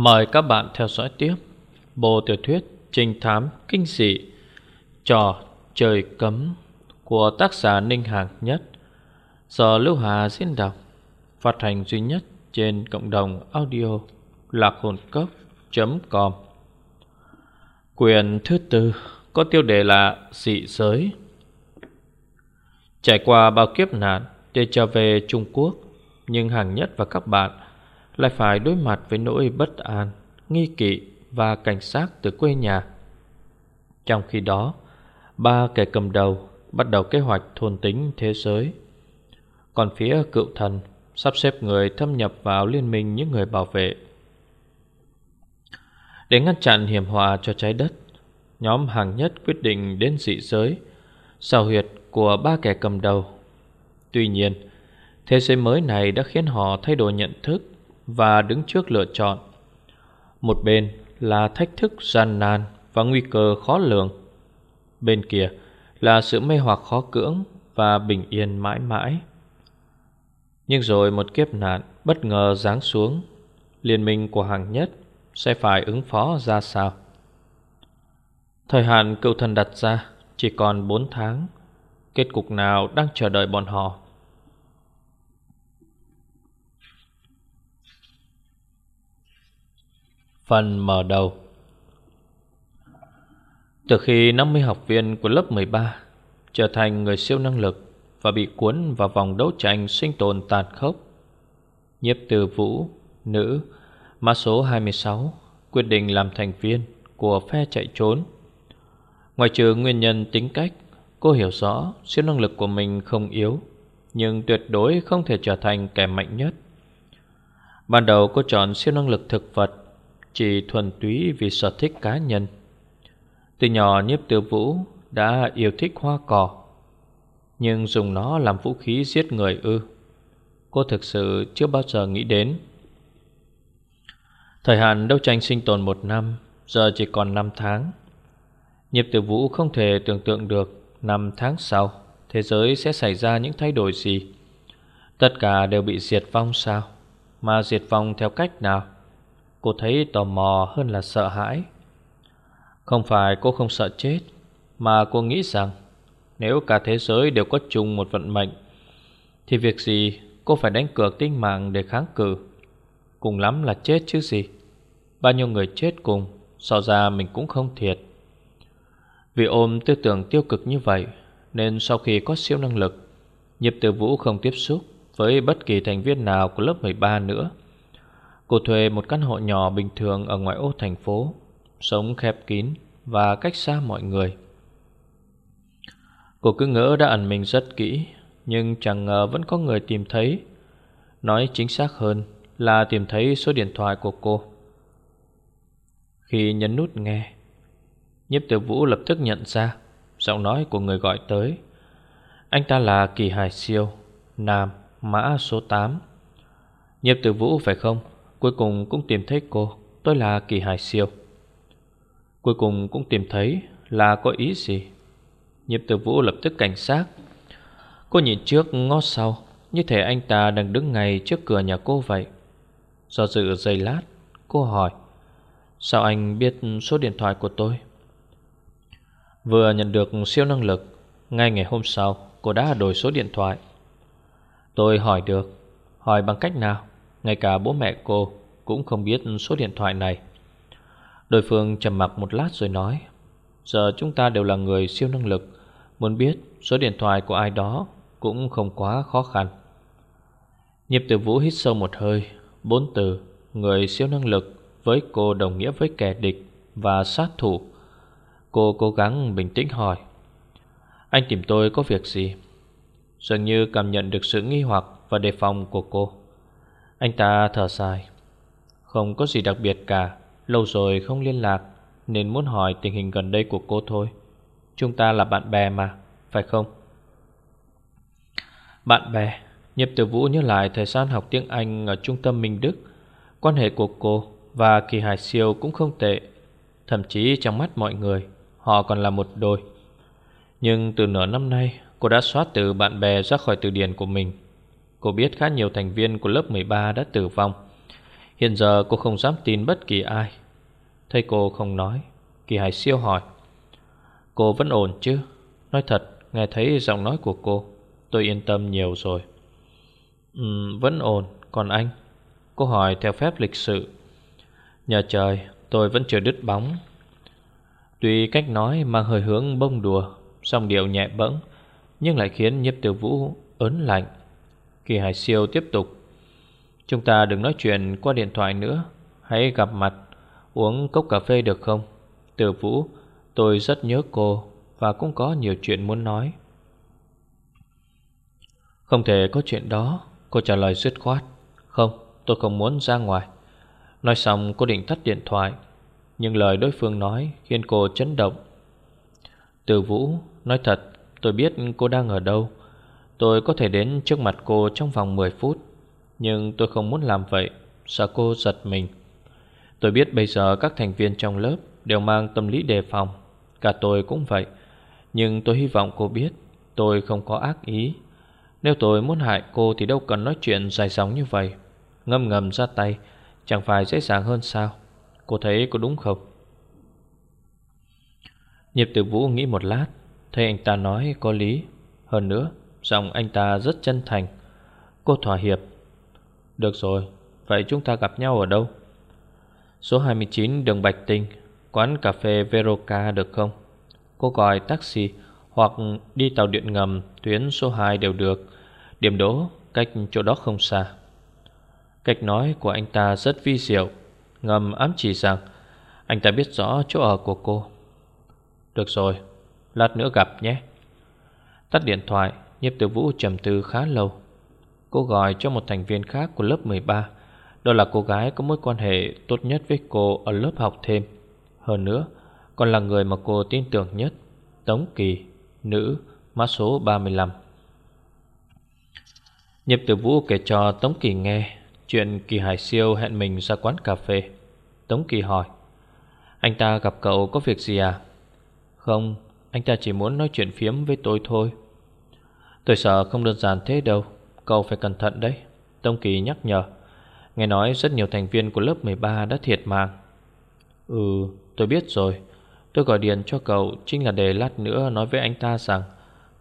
Mời các bạn theo dõi tiếp Bộ tiểu thuyết Trinh thám kinh dị, Trò trời cấm Của tác giả Ninh Hạc Nhất. Do Lưu Hà diễn đọc. Phát hành duy nhất trên cộng đồng audio lạc hồn cốc.com Quyền thứ tư có tiêu đề là dị giới. Trải qua bao kiếp nạn để trở về Trung Quốc, Nhưng Hàng Nhất và các bạn lại phải đối mặt với nỗi bất an, nghi kỵ và cảnh sát từ quê nhà. Trong khi đó, ba kẻ cầm đầu bắt đầu kế hoạch thôn tính thế giới. Còn phía cựu thần sắp xếp người thâm nhập vào liên minh những người bảo vệ. Để ngăn chặn hiểm họa cho trái đất, nhóm hàng nhất quyết định đến dị giới, xào huyệt của ba kẻ cầm đầu. Tuy nhiên, thế giới mới này đã khiến họ thay đổi nhận thức và đứng trước lựa chọn. Một bên là thách thức gian nan và nguy cơ khó lường. Bên kia là sự mê hoặc khó cưỡng và bình yên mãi mãi. Nhưng rồi một kiếp nạn bất ngờ giáng xuống, liên minh của hàng nhất sẽ phải ứng phó ra sao? Thời hạn cựu thần đặt ra chỉ còn 4 tháng. Kết cục nào đang chờ đợi bọn họ? Phần mở đầu Từ khi 50 học viên của lớp 13 trở thành người siêu năng lực và bị cuốn vào vòng đấu tranh sinh tồn tàn khốc, Nhiếp từ vũ, nữ, mã số 26 quyết định làm thành viên của phe chạy trốn. Ngoài trừ nguyên nhân tính cách, cô hiểu rõ siêu năng lực của mình không yếu, nhưng tuyệt đối không thể trở thành kẻ mạnh nhất. Ban đầu cô chọn siêu năng lực thực vật chỉ thuần túy vì sở thích cá nhân. Từ nhỏ nhiếp tiêu vũ đã yêu thích hoa cỏ, Nhưng dùng nó làm vũ khí giết người ư. Cô thực sự chưa bao giờ nghĩ đến. Thời hạn đấu tranh sinh tồn một năm, Giờ chỉ còn 5 tháng. Nhiếp tử vũ không thể tưởng tượng được Năm tháng sau, Thế giới sẽ xảy ra những thay đổi gì. Tất cả đều bị diệt vong sao? Mà diệt vong theo cách nào? Cô thấy tò mò hơn là sợ hãi. Không phải cô không sợ chết, Mà cô nghĩ rằng Nếu cả thế giới đều có chung một vận mệnh, Thì việc gì cô phải đánh cược tinh mạng để kháng cự? Cùng lắm là chết chứ gì? Bao nhiêu người chết cùng, So ra mình cũng không thiệt. Vì ôm tư tưởng tiêu cực như vậy, Nên sau khi có siêu năng lực Nhịp tử vũ không tiếp xúc Với bất kỳ thành viên nào của lớp 13 nữa. Cô thuê một căn hộ nhỏ bình thường ở ngoại ô thành phố, Sống khép kín và cách xa mọi người. Cô cứ ngỡ đã ẩn mình rất kỹ, Nhưng chẳng ngờ vẫn có người tìm thấy. Nói chính xác hơn là tìm thấy số điện thoại của cô. Khi nhấn nút nghe, Nhiếp tiểu vũ lập tức nhận ra Giọng nói của người gọi tới. Anh ta là Kỳ Hải Siêu, Nam, Mã số 8 Nhiếp tử vũ phải không? Cuối cùng cũng tìm thấy cô Tôi là Kỳ Hải Siêu. Cuối cùng cũng tìm thấy là có ý gì? Nhịp tử vũ lập tức cảnh sát Cô nhìn trước ngó sau, Như thể anh ta đang đứng ngay trước cửa nhà cô vậy. Do dự giây lát, Cô hỏi, Sao anh biết số điện thoại của tôi? Vừa nhận được siêu năng lực, Ngay ngày hôm sau, Cô đã đổi số điện thoại. Tôi hỏi được. Hỏi bằng cách nào? Ngay cả bố mẹ cô cũng không biết số điện thoại này. Đối phương trầm mặc một lát rồi nói, Giờ chúng ta đều là người siêu năng lực, Muốn biết số điện thoại của ai đó Cũng không quá khó khăn. Nhịp tử vũ hít sâu một hơi, Bốn từ, Người siêu năng lực Với cô đồng nghĩa với kẻ địch Và sát thủ. Cô cố gắng bình tĩnh hỏi, Anh tìm tôi có việc gì? Dường như cảm nhận được sự nghi hoặc Và đề phòng của cô anh ta thở dài. Không có gì đặc biệt cả, Lâu rồi không liên lạc, Nên muốn hỏi tình hình gần đây của cô thôi. Chúng ta là bạn bè mà, Phải không? Bạn bè Nhập tử vũ nhớ lại thời gian học tiếng Anh Ở trung tâm Minh Đức. Quan hệ của cô và Kỳ Hải Siêu cũng không tệ, Thậm chí trong mắt mọi người, Họ còn là một đôi. Nhưng từ nửa năm nay, Cô đã xóa từ bạn bè ra khỏi từ điển của mình. Cô biết khá nhiều thành viên của lớp 13 đã tử vong. Hiện giờ cô không dám tin bất kỳ ai. Thấy cô không nói, Kỳ Hải siêu hỏi. Cô vẫn ổn chứ? Nói thật, nghe thấy giọng nói của cô, Tôi yên tâm nhiều rồi. Ừ vẫn ổn. Còn anh? Cô hỏi theo phép lịch sự. Nhờ trời, tôi vẫn chưa đứt bóng. Tuy cách nói mang hơi hướng bông đùa, Song điệu nhẹ bẫng, Nhưng lại khiến nhiếp tiểu vũ ớn lạnh. Kỳ Hải Siêu tiếp tục. Chúng ta đừng nói chuyện qua điện thoại nữa. Hãy gặp mặt, Uống cốc cà phê được không? Từ Vũ, Tôi rất nhớ cô Và cũng có nhiều chuyện muốn nói. Không thể có chuyện đó, Cô trả lời dứt khoát. Không, tôi không muốn ra ngoài. Nói xong, cô định tắt điện thoại, Nhưng lời đối phương nói Khiến cô chấn động. Từ Vũ, Nói thật, tôi biết cô đang ở đâu. Tôi có thể đến trước mặt cô trong vòng 10 phút, Nhưng tôi không muốn làm vậy, Sợ cô giật mình. Tôi biết bây giờ các thành viên trong lớp Đều mang tâm lý đề phòng, Cả tôi cũng vậy, Nhưng tôi hy vọng cô biết Tôi không có ác ý. Nếu tôi muốn hại cô thì đâu cần nói chuyện dài dòng như vậy. Ngâm ngầm ra tay, Chẳng phải dễ dàng hơn sao? Cô thấy có đúng không? Nhịp tử vũ nghĩ một lát, Thấy anh ta nói có lý. Hơn nữa Giọng anh ta rất chân thành. Cô thỏa hiệp. Được rồi, Vậy chúng ta gặp nhau ở đâu? Số 29 đường Bạch Tinh, Quán cà phê Veroca được không? Cô gọi taxi Hoặc đi tàu điện ngầm, Tuyến số 2 đều được. Điểm đỗ cách chỗ đó không xa. Cách nói của anh ta rất vi diệu, Ngầm ám chỉ rằng Anh ta biết rõ chỗ ở của cô. Được rồi, Lát nữa gặp nhé. Tắt điện thoại. Nhiếp tử vũ trầm tư khá lâu. Cô gọi cho một thành viên khác của lớp 13 Đó là cô gái có mối quan hệ tốt nhất với cô ở lớp học thêm. Hơn nữa, Còn là người mà cô tin tưởng nhất. Tống Kỳ, Nữ, Mã số 35 Nhịp tử vũ kể cho Tống Kỳ nghe Chuyện Kỳ Hải Siêu hẹn mình ra quán cà phê. Tống Kỳ hỏi, Anh ta gặp cậu có việc gì à? Không, Anh ta chỉ muốn nói chuyện phiếm với tôi thôi. Tôi sợ không đơn giản thế đâu, Cậu phải cẩn thận đấy, Tông Kỳ nhắc nhở. Nghe nói rất nhiều thành viên của lớp 13 đã thiệt mạng. Ừ tôi biết rồi. Tôi gọi điện cho cậu Chính là để lát nữa nói với anh ta rằng,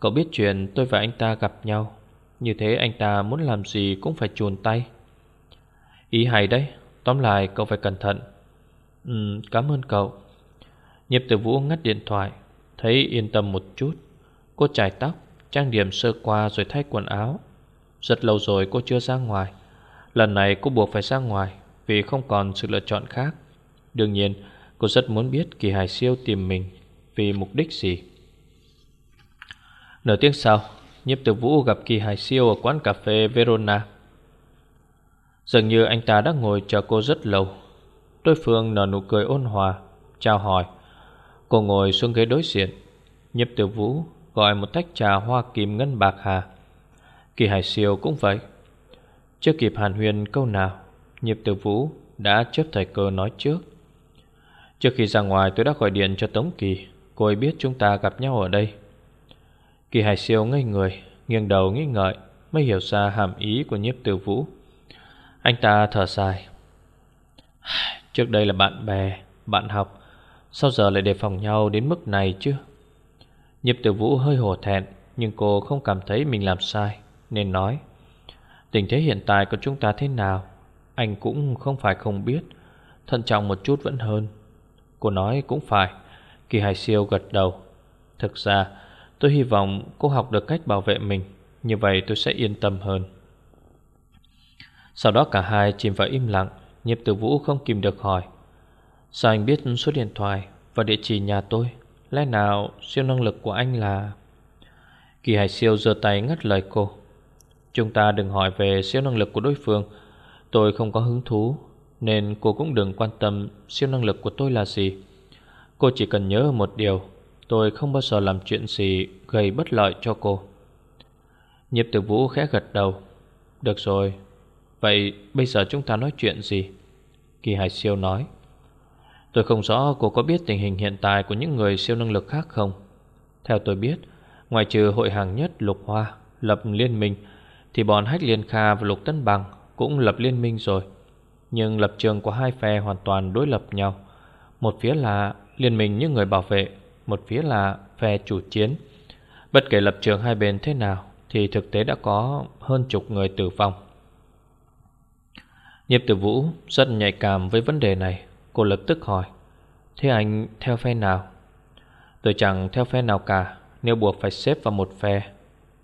Cậu biết chuyện tôi và anh ta gặp nhau. Như thế anh ta muốn làm gì cũng phải chuồn tay. Ý hay đấy, Tóm lại cậu phải cẩn thận. Ừ cảm ơn cậu. Nhịp tử vũ ngắt điện thoại, Thấy yên tâm một chút. Cô chải tóc Trang điểm sơ qua rồi thay quần áo. Rất lâu rồi cô chưa ra ngoài. Lần này cô buộc phải ra ngoài Vì không còn sự lựa chọn khác. Đương nhiên, cô rất muốn biết Kỳ Hải Siêu tìm mình Vì mục đích gì. Nửa tiếng sau, Nhiếp tử vũ gặp Kỳ Hải Siêu Ở quán cà phê Verona. Dường như anh ta đã ngồi chờ cô rất lâu. Đối phương nở nụ cười ôn hòa, Chào hỏi. Cô ngồi xuống ghế đối diện. Nhiếp tử vũ Gọi một tách trà hoa kim ngân bạc hà. Kỳ hải siêu cũng vậy. Chưa kịp hàn huyền câu nào, Nhịp tử vũ đã chấp thời cơ nói trước. Trước khi ra ngoài, tôi đã gọi điện cho Tống Kỳ. Cô ấy biết chúng ta gặp nhau ở đây. Kỳ hải siêu ngây người, Nghiêng đầu nghĩ ngợi, Mới hiểu ra hàm ý của nhiếp tử vũ. Anh ta thở dài. Trước đây là bạn bè, Bạn học, Sao giờ lại đề phòng nhau đến mức này chứ? Nhịp tử vũ hơi hổ thẹn, Nhưng cô không cảm thấy mình làm sai, Nên nói, Tình thế hiện tại của chúng ta thế nào? Anh cũng không phải không biết, Thận trọng một chút vẫn hơn. Cô nói, cũng phải. Kỳ Hải Siêu gật đầu, Thực ra, tôi hy vọng cô học được cách bảo vệ mình, Như vậy tôi sẽ yên tâm hơn. Sau đó cả hai chìm vào im lặng, Nhịp tử vũ không kìm được hỏi, Sao anh biết số điện thoại Và địa chỉ nhà tôi? Lẽ nào siêu năng lực của anh là? Kỳ Hải Siêu giơ tay ngắt lời cô. Chúng ta đừng hỏi về siêu năng lực của đối phương. Tôi không có hứng thú, Nên cô cũng đừng quan tâm siêu năng lực của tôi là gì. Cô chỉ cần nhớ một điều, Tôi không bao giờ làm chuyện gì gây bất lợi cho cô. Nhịp tử vũ khẽ gật đầu. Được rồi, Vậy bây giờ chúng ta nói chuyện gì? Kỳ Hải Siêu nói. Tôi không rõ cô có biết tình hình hiện tại của những người siêu năng lực khác không. Theo tôi biết Ngoài trừ hội hàng nhất Lục Hoa, Lập liên minh, Thì bọn Hách Liên Kha và Lục Tân Bằng Cũng lập liên minh rồi. Nhưng lập trường của hai phe hoàn toàn đối lập nhau. Một phía là liên minh những người bảo vệ, Một phía là phe chủ chiến. Bất kể lập trường hai bên thế nào, Thì thực tế đã có hơn chục người tử vong. Nhiếp tử vũ rất nhạy cảm với vấn đề này. Cô lập tức hỏi, Thế anh theo phe nào? Tôi chẳng theo phe nào cả, Nếu buộc phải xếp vào một phe,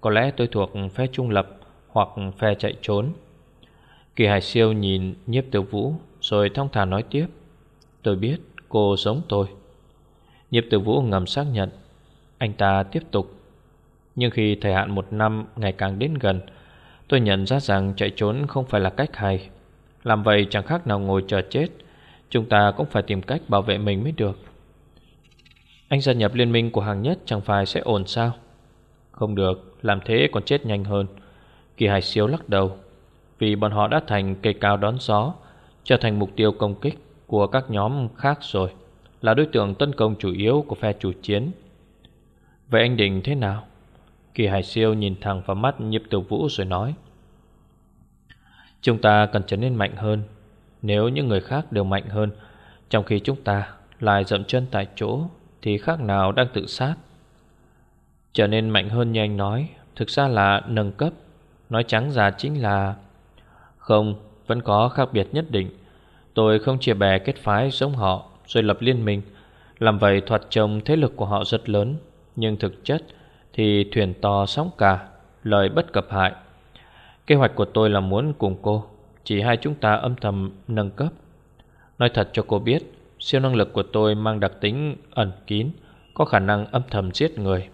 Có lẽ tôi thuộc phe trung lập Hoặc phe chạy trốn. Kỳ Hải Siêu nhìn nhiếp tử vũ Rồi thong thả nói tiếp, Tôi biết cô giống tôi. Nhiếp tử vũ ngầm xác nhận, Anh ta tiếp tục. Nhưng khi thời hạn một năm ngày càng đến gần, Tôi nhận ra rằng chạy trốn không phải là cách hay. Làm vậy chẳng khác nào ngồi chờ chết Chúng ta cũng phải tìm cách bảo vệ mình mới được. Anh gia nhập liên minh của hàng nhất chẳng phải sẽ ổn sao? Không được, Làm thế còn chết nhanh hơn. Kỳ hải siêu lắc đầu. Vì bọn họ đã thành cây cao đón gió, Trở thành mục tiêu công kích Của các nhóm khác rồi, Là đối tượng tấn công chủ yếu của phe chủ chiến. Vậy anh định thế nào? Kỳ hải siêu nhìn thẳng vào mắt nhịp tiểu vũ rồi nói. Chúng ta cần trở nên mạnh hơn nếu những người khác đều mạnh hơn. Trong khi chúng ta lại dậm chân tại chỗ Thì khác nào đang tự sát? Trở nên mạnh hơn như anh nói Thực ra là nâng cấp. Nói trắng ra chính là Không, vẫn có khác biệt nhất định. Tôi không chia bè kết phái giống họ Rồi lập liên minh. Làm vậy thoạt trông thế lực của họ rất lớn Nhưng thực chất thì thuyền to sóng cả Lời bất cập hại. Kế hoạch của tôi là muốn cùng cô chỉ hai chúng ta âm thầm nâng cấp. Nói thật cho cô biết, Siêu năng lực của tôi mang đặc tính ẩn kín, Có khả năng âm thầm giết người.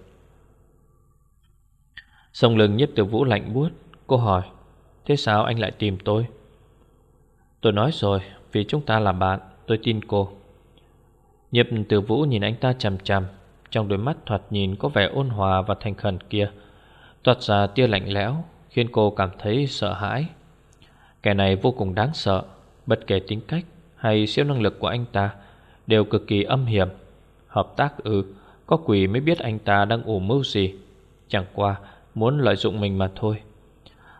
Sông lưng nhiếp từ vũ lạnh buốt, Cô hỏi, Thế sao anh lại tìm tôi? Tôi nói rồi, Vì chúng ta là bạn, Tôi tin cô. Nhiếp từ vũ nhìn anh ta chằm chằm, Trong đôi mắt thoạt nhìn có vẻ ôn hòa và thành khẩn kia. Toát ra tia lạnh lẽo, Khiến cô cảm thấy sợ hãi. Kẻ này vô cùng đáng sợ. Bất kể tính cách hay siêu năng lực của anh ta Đều cực kỳ âm hiểm. Hợp tác ư, Có quỷ mới biết anh ta đang ủ mưu gì? Chẳng qua, muốn lợi dụng mình mà thôi.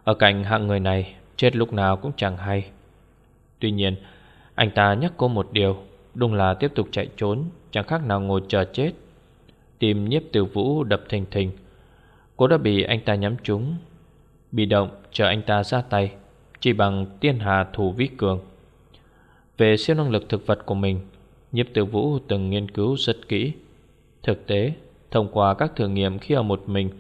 Ở cạnh hạng người này, Chết lúc nào cũng chẳng hay. Tuy nhiên, Anh ta nhắc cô một điều, Đúng là tiếp tục chạy trốn, Chẳng khác nào ngồi chờ chết. Tìm nhiếp tiểu vũ đập thình thình. Cô đã bị anh ta nhắm trúng. Bị động, chờ anh ta ra tay chỉ bằng tiên hà thủ vĩ cường. Về siêu năng lực thực vật của mình Nhiếp tử vũ từng nghiên cứu rất kỹ. Thực tế Thông qua các thử nghiệm khi ở một mình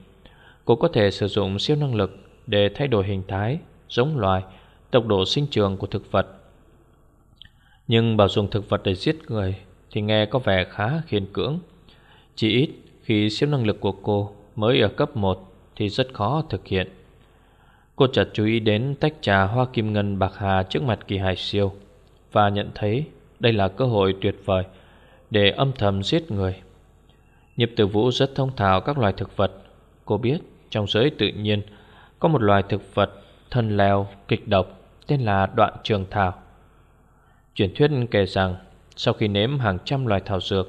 Cô có thể sử dụng siêu năng lực Để thay đổi hình thái, giống loài Tốc độ sinh trường của thực vật. Nhưng bảo dùng thực vật để giết người Thì nghe có vẻ khá khiên cưỡng. Chỉ ít khi siêu năng lực của cô mới ở cấp 1 Thì rất khó thực hiện. Cô chợt chú ý đến tách trà hoa kim ngân bạc hà trước mặt kỳ hải siêu Và nhận thấy đây là cơ hội tuyệt vời để âm thầm giết người. Nhịp tử vũ rất thông thạo các loài thực vật. Cô biết trong giới tự nhiên có một loài thực vật thân leo, kịch độc, tên là đoạn trường thảo. Truyền thuyết kể rằng sau khi nếm hàng trăm loài thảo dược,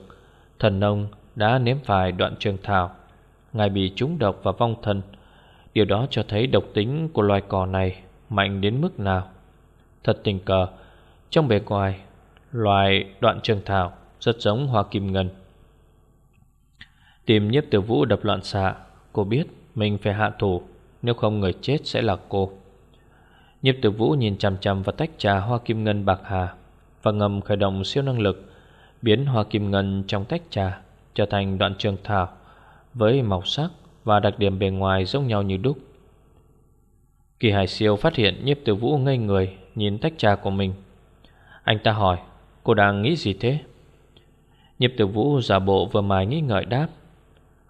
Thần nông đã nếm phải đoạn trường thảo. Ngài bị trúng độc và vong thân Điều đó cho thấy độc tính của loài cỏ này mạnh đến mức nào. Thật tình cờ, trong bề ngoài, loài đoạn trường thảo rất giống hoa kim ngân. Tìm nhiếp tiểu vũ đập loạn xạ, cô biết mình phải hạ thủ, nếu không người chết sẽ là cô. Nhiếp tiểu vũ nhìn chằm chằm vào tách trà hoa kim ngân bạc hà và ngầm khởi động siêu năng lực, biến hoa kim ngân trong tách trà trở thành đoạn trường thảo với màu sắc và đặc điểm bề ngoài giống nhau như đúc. Kỳ Hải Siêu phát hiện nhiếp tử vũ ngây người nhìn tách trà của mình. Anh ta hỏi, cô đang nghĩ gì thế? Nhiếp tử vũ giả bộ vừa mài nghĩ ngợi đáp.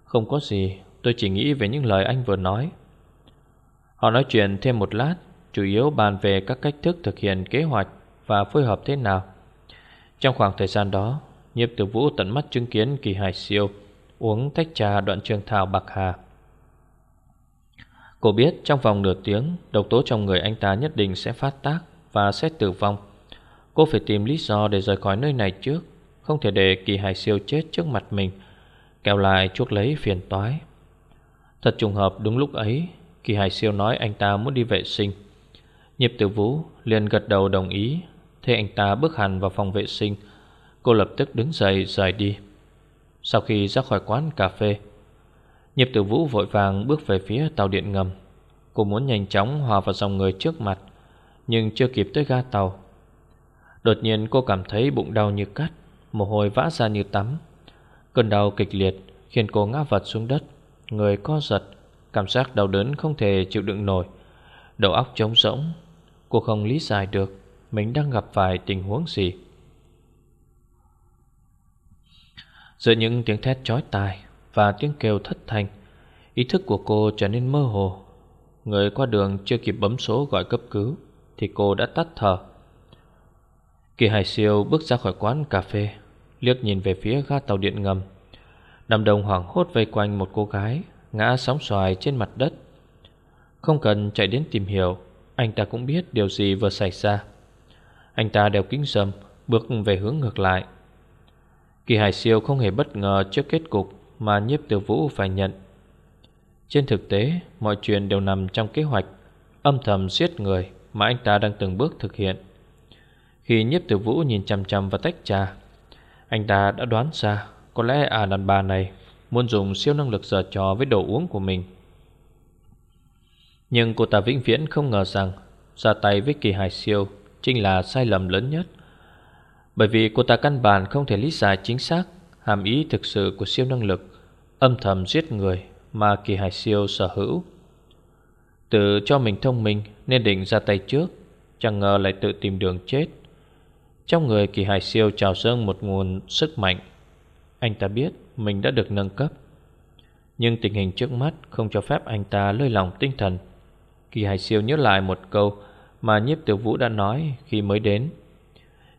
Không có gì, tôi chỉ nghĩ về những lời anh vừa nói. Họ nói chuyện thêm một lát, chủ yếu bàn về các cách thức thực hiện kế hoạch và phối hợp thế nào. Trong khoảng thời gian đó, nhiếp tử vũ tận mắt chứng kiến kỳ hải siêu uống tách trà đoạn trường thảo bạc hà. Cô biết trong vòng nửa tiếng, Độc tố trong người anh ta nhất định sẽ phát tác Và sẽ tử vong. Cô phải tìm lý do để rời khỏi nơi này trước, Không thể để kỳ hải siêu chết trước mặt mình Kéo lại chuốc lấy phiền toái. Thật trùng hợp đúng lúc ấy, Kỳ hải siêu nói anh ta muốn đi vệ sinh. Nhịp tử vũ liền gật đầu đồng ý Thấy anh ta bước hẳn vào phòng vệ sinh. Cô lập tức đứng dậy rời đi. Sau khi ra khỏi quán cà phê Nhịp tử vũ vội vàng bước về phía tàu điện ngầm. Cô muốn nhanh chóng hòa vào dòng người trước mặt, Nhưng chưa kịp tới ga tàu. Đột nhiên cô cảm thấy bụng đau như cắt, Mồ hôi vã ra như tắm. Cơn đau kịch liệt Khiến cô ngã vật xuống đất, Người co giật, Cảm giác đau đớn không thể chịu đựng nổi. Đầu óc trống rỗng, Cô không lý giải được Mình đang gặp phải tình huống gì. Giữa những tiếng thét chói tai và tiếng kêu thất thanh. Ý thức của cô trở nên mơ hồ. Người qua đường chưa kịp bấm số gọi cấp cứu, Thì cô đã tắt thở. Kỳ Hải Siêu bước ra khỏi quán cà phê, Liếc nhìn về phía ga tàu điện ngầm. Đám đồng hoảng hốt vây quanh một cô gái Ngã sóng xoài trên mặt đất. Không cần chạy đến tìm hiểu, Anh ta cũng biết điều gì vừa xảy ra. Anh ta đeo kính râm, Bước về hướng ngược lại. Kỳ Hải Siêu không hề bất ngờ trước kết cục. Mà nhiếp tiểu vũ phải nhận. Trên thực tế, Mọi chuyện đều nằm trong kế hoạch, Âm thầm giết người Mà anh ta đang từng bước thực hiện. Khi nhiếp tiểu vũ nhìn chằm chằm vào tách trà, Anh ta đã đoán ra Có lẽ à đàn bà này Muốn dùng siêu năng lực giở trò với đồ uống của mình. Nhưng cô ta vĩnh viễn không ngờ rằng Ra tay với kỳ hải siêu Chính là sai lầm lớn nhất. Bởi vì cô ta căn bản không thể lý giải chính xác Hàm ý thực sự của siêu năng lực, Âm thầm giết người Mà kỳ hải siêu sở hữu. Tự cho mình thông minh Nên định ra tay trước, Chẳng ngờ lại tự tìm đường chết. Trong người kỳ hải siêu trào dâng một nguồn sức mạnh. Anh ta biết mình đã được nâng cấp. Nhưng tình hình trước mắt không cho phép anh ta lơi lòng tinh thần. Kỳ Hải Siêu nhớ lại một câu mà nhiếp tiểu vũ đã nói khi mới đến.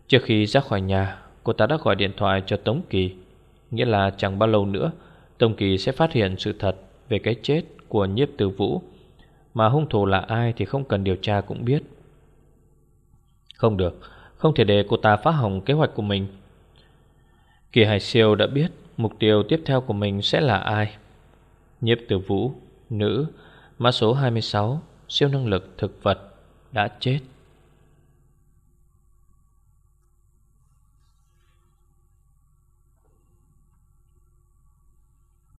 Trước khi ra khỏi nhà, Cô ta đã gọi điện thoại cho Tống Kỳ. Nghĩa là chẳng bao lâu nữa, Tông Kỳ sẽ phát hiện sự thật Về cái chết của nhiếp tử vũ, Mà hung thủ là ai thì không cần điều tra cũng biết. Không được, Không thể để cô ta phá hỏng kế hoạch của mình. Kỳ Hải Siêu đã biết Mục tiêu tiếp theo của mình sẽ là ai. Nhiếp tử vũ, Nữ, Mã số 26 Siêu năng lực thực vật, Đã chết.